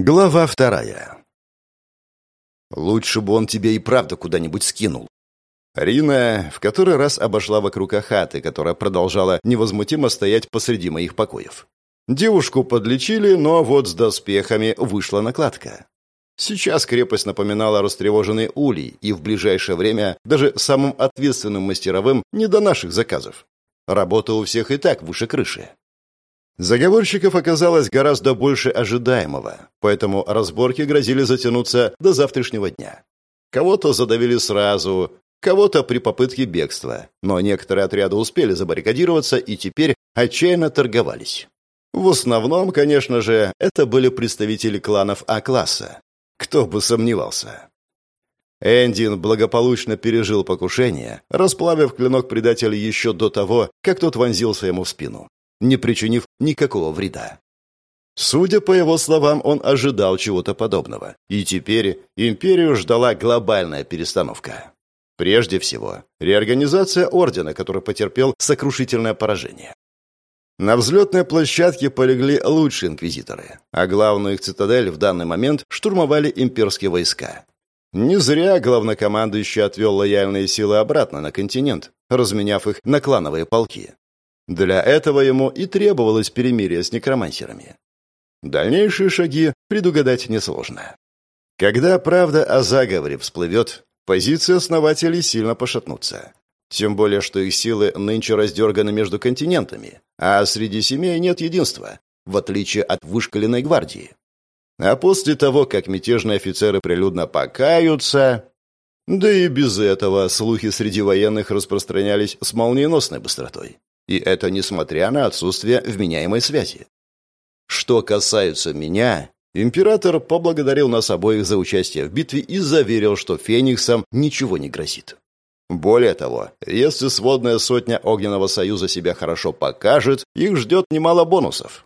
Глава вторая. Лучше бы он тебе и правда куда-нибудь скинул. Рина в который раз обошла вокруг Ахаты, которая продолжала невозмутимо стоять посреди моих покоев. Девушку подлечили, но вот с доспехами вышла накладка. Сейчас крепость напоминала растревоженный улей, и в ближайшее время даже самым ответственным мастеровым не до наших заказов. Работа у всех и так выше крыши. Заговорщиков оказалось гораздо больше ожидаемого, поэтому разборки грозили затянуться до завтрашнего дня. Кого-то задавили сразу, кого-то при попытке бегства, но некоторые отряды успели забаррикадироваться и теперь отчаянно торговались. В основном, конечно же, это были представители кланов А-класса. Кто бы сомневался. Эндин благополучно пережил покушение, расплавив клинок предателя еще до того, как тот вонзился ему в спину не причинив никакого вреда. Судя по его словам, он ожидал чего-то подобного. И теперь империю ждала глобальная перестановка. Прежде всего, реорганизация Ордена, который потерпел сокрушительное поражение. На взлетной площадке полегли лучшие инквизиторы, а главную их цитадель в данный момент штурмовали имперские войска. Не зря главнокомандующий отвел лояльные силы обратно на континент, разменяв их на клановые полки. Для этого ему и требовалось перемирие с некромансерами. Дальнейшие шаги предугадать несложно. Когда правда о заговоре всплывет, позиции основателей сильно пошатнутся. Тем более, что их силы нынче раздерганы между континентами, а среди семей нет единства, в отличие от вышкаленной гвардии. А после того, как мятежные офицеры прилюдно покаются... Да и без этого слухи среди военных распространялись с молниеносной быстротой. И это несмотря на отсутствие вменяемой связи. Что касается меня, император поблагодарил нас обоих за участие в битве и заверил, что фениксам ничего не грозит. Более того, если сводная сотня Огненного Союза себя хорошо покажет, их ждет немало бонусов.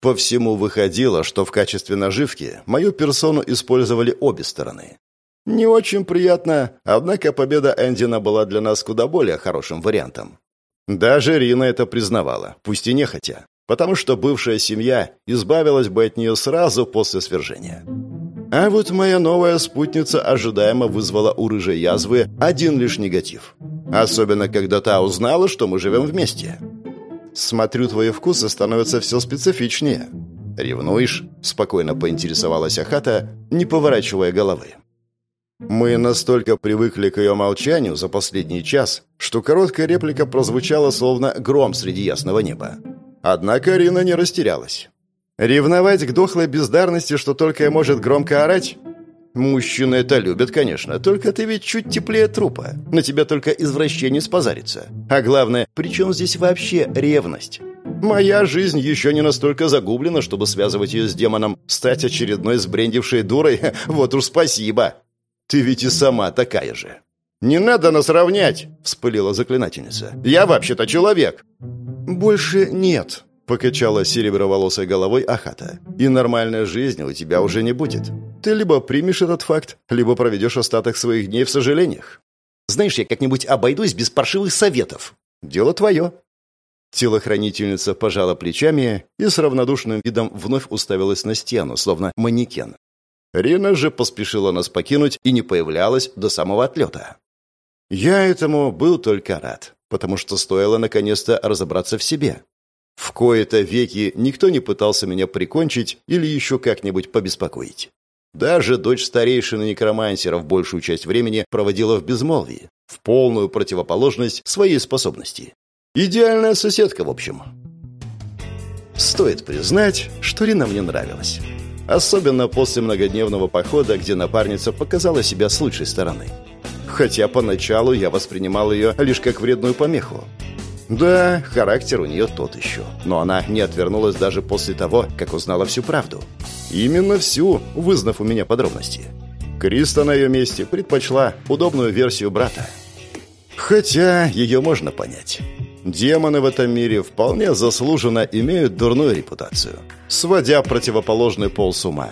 По всему выходило, что в качестве наживки мою персону использовали обе стороны. Не очень приятно, однако победа Эндина была для нас куда более хорошим вариантом. Даже Рина это признавала, пусть и нехотя, потому что бывшая семья избавилась бы от нее сразу после свержения. А вот моя новая спутница ожидаемо вызвала у рыжей язвы один лишь негатив. Особенно, когда та узнала, что мы живем вместе. «Смотрю, твои вкусы становятся все специфичнее». «Ревнуешь?» – спокойно поинтересовалась Ахата, не поворачивая головы. Мы настолько привыкли к ее молчанию за последний час, что короткая реплика прозвучала словно гром среди ясного неба. Однако Рина не растерялась. «Ревновать к дохлой бездарности, что только и может громко орать?» «Мужчины это любят, конечно, только ты ведь чуть теплее трупа. На тебя только извращение спозарится. А главное, при чем здесь вообще ревность?» Моя жизнь еще не настолько загублена, чтобы связывать ее с демоном. Стать очередной сбрендившей дурой? Вот уж спасибо. Ты ведь и сама такая же». «Не надо нас равнять!» — вспылила заклинательница. «Я вообще-то человек!» «Больше нет», — покачала сереброволосой головой Ахата. «И нормальной жизни у тебя уже не будет. Ты либо примешь этот факт, либо проведешь остаток своих дней в сожалениях. Знаешь, я как-нибудь обойдусь без паршивых советов. Дело твое». Телохранительница пожала плечами и с равнодушным видом вновь уставилась на стену, словно манекен, Рина же поспешила нас покинуть и не появлялась до самого отлета. Я этому был только рад, потому что стоило наконец-то разобраться в себе. В кои-то веки никто не пытался меня прикончить или еще как-нибудь побеспокоить. Даже дочь старейшины некромансеров большую часть времени проводила в безмолвии, в полную противоположность своей способности. Идеальная соседка, в общем. Стоит признать, что Рина мне нравилась. Особенно после многодневного похода, где напарница показала себя с лучшей стороны. Хотя поначалу я воспринимал ее лишь как вредную помеху. Да, характер у нее тот еще. Но она не отвернулась даже после того, как узнала всю правду. Именно всю, вызнав у меня подробности. Криста на ее месте предпочла удобную версию брата. Хотя ее можно понять. Демоны в этом мире вполне заслуженно имеют дурную репутацию, сводя противоположный пол с ума.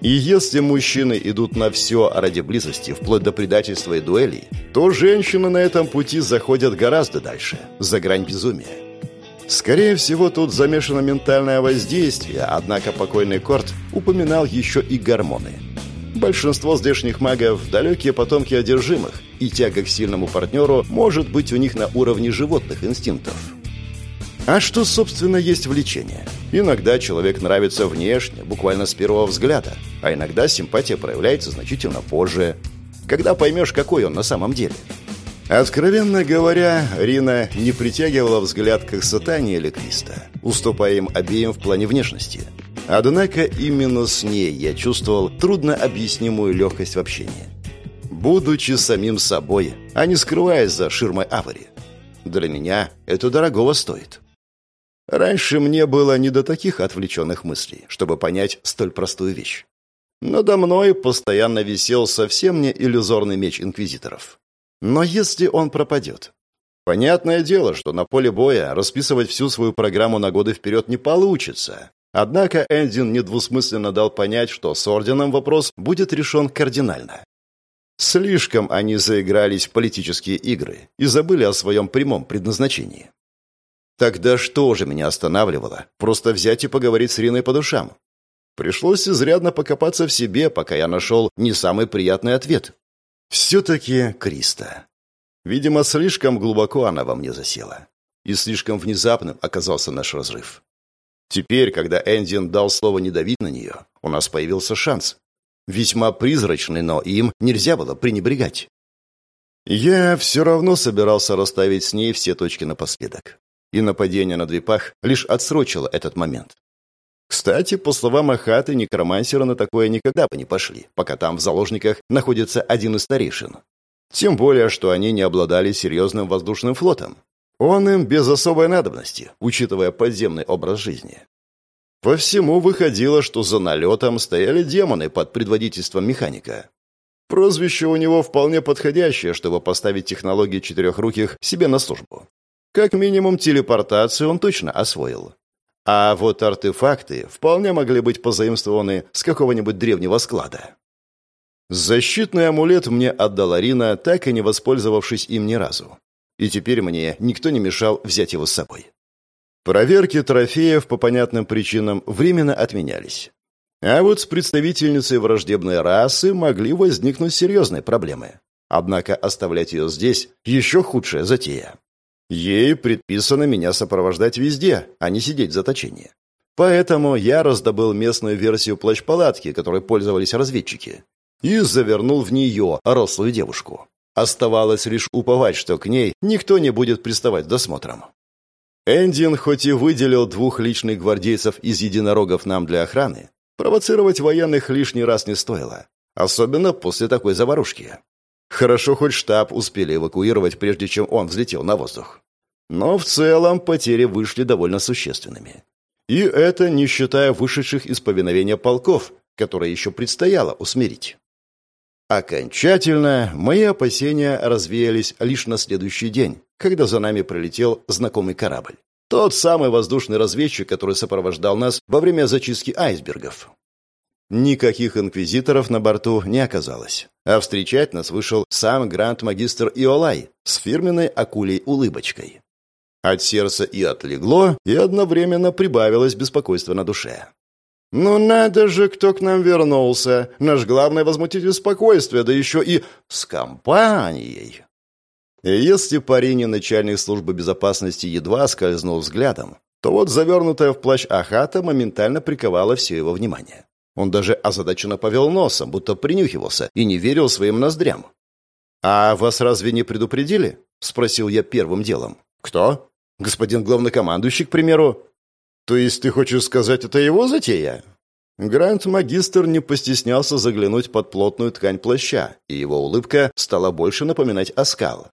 И если мужчины идут на все ради близости, вплоть до предательства и дуэлей, то женщины на этом пути заходят гораздо дальше, за грань безумия. Скорее всего, тут замешано ментальное воздействие, однако покойный Корт упоминал еще и гормоны. Большинство здешних магов – далекие потомки одержимых, и тяга к сильному партнеру может быть у них на уровне животных инстинктов. А что, собственно, есть влечение? Иногда человек нравится внешне, буквально с первого взгляда, а иногда симпатия проявляется значительно позже, когда поймешь, какой он на самом деле. Откровенно говоря, Рина не притягивала взгляд к Сатане или Криста, уступая им обеим в плане внешности. Однако именно с ней я чувствовал труднообъяснимую легкость в общении. Будучи самим собой, а не скрываясь за ширмой авари. Для меня это дорогого стоит. Раньше мне было не до таких отвлеченных мыслей, чтобы понять столь простую вещь. Надо мной постоянно висел совсем не иллюзорный меч инквизиторов. Но если он пропадет? Понятное дело, что на поле боя расписывать всю свою программу на годы вперед не получится. Однако Эндин недвусмысленно дал понять, что с Орденом вопрос будет решен кардинально. Слишком они заигрались в политические игры и забыли о своем прямом предназначении. Тогда что же меня останавливало? Просто взять и поговорить с Риной по душам. Пришлось изрядно покопаться в себе, пока я нашел не самый приятный ответ. Все-таки Криста. Видимо, слишком глубоко она во мне засела. И слишком внезапным оказался наш разрыв. Теперь, когда Эндин дал слово не давить на нее, у нас появился шанс. Весьма призрачный, но им нельзя было пренебрегать. Я все равно собирался расставить с ней все точки напоследок и нападение на Двипах лишь отсрочило этот момент. Кстати, по словам Ахаты, некромансеры на такое никогда бы не пошли, пока там в заложниках находится один из старейшин. Тем более, что они не обладали серьезным воздушным флотом. Он им без особой надобности, учитывая подземный образ жизни. По всему выходило, что за налетом стояли демоны под предводительством механика. Прозвище у него вполне подходящее, чтобы поставить технологии четырехруких себе на службу. Как минимум телепортацию он точно освоил. А вот артефакты вполне могли быть позаимствованы с какого-нибудь древнего склада. Защитный амулет мне отдала Рина, так и не воспользовавшись им ни разу. И теперь мне никто не мешал взять его с собой. Проверки трофеев по понятным причинам временно отменялись. А вот с представительницей враждебной расы могли возникнуть серьезные проблемы. Однако оставлять ее здесь еще худшая затея. Ей предписано меня сопровождать везде, а не сидеть в заточении. Поэтому я раздобыл местную версию плащ-палатки, которой пользовались разведчики, и завернул в нее рослую девушку. Оставалось лишь уповать, что к ней никто не будет приставать досмотром. Эндин хоть и выделил двух личных гвардейцев из единорогов нам для охраны, провоцировать военных лишний раз не стоило, особенно после такой заварушки. Хорошо, хоть штаб успели эвакуировать, прежде чем он взлетел на воздух. Но в целом потери вышли довольно существенными. И это не считая вышедших из повиновения полков, которые еще предстояло усмирить. Окончательно мои опасения развеялись лишь на следующий день, когда за нами пролетел знакомый корабль. Тот самый воздушный разведчик, который сопровождал нас во время зачистки айсбергов. Никаких инквизиторов на борту не оказалось. А встречать нас вышел сам гранд-магистр Иолай с фирменной акулей-улыбочкой. От сердца и отлегло, и одновременно прибавилось беспокойство на душе. «Ну надо же, кто к нам вернулся! Наш главный возмутитель спокойствия, да еще и с компанией!» Если парень начальник службы безопасности едва скользнул взглядом, то вот завернутая в плащ Ахата моментально приковала все его внимание. Он даже озадаченно повел носом, будто принюхивался и не верил своим ноздрям. «А вас разве не предупредили?» — спросил я первым делом. «Кто?» «Господин главнокомандующий, к примеру». «То есть ты хочешь сказать, это его затея?» Грант-магистр не постеснялся заглянуть под плотную ткань плаща, и его улыбка стала больше напоминать оскал.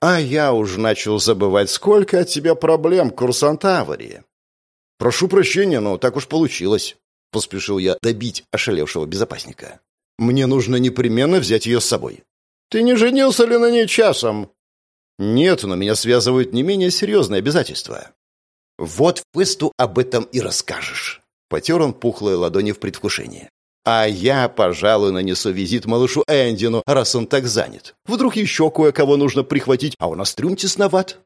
«А я уж начал забывать, сколько от тебя проблем, курсант Аварии». «Прошу прощения, но так уж получилось». Поспешил я добить ошалевшего безопасника. «Мне нужно непременно взять ее с собой». «Ты не женился ли на ней часом?» «Нет, но меня связывают не менее серьезные обязательства». «Вот в Песту об этом и расскажешь». Потер он пухлые ладони в предвкушении. «А я, пожалуй, нанесу визит малышу Эндину, раз он так занят. Вдруг еще кое-кого нужно прихватить, а у нас трюм тесноват».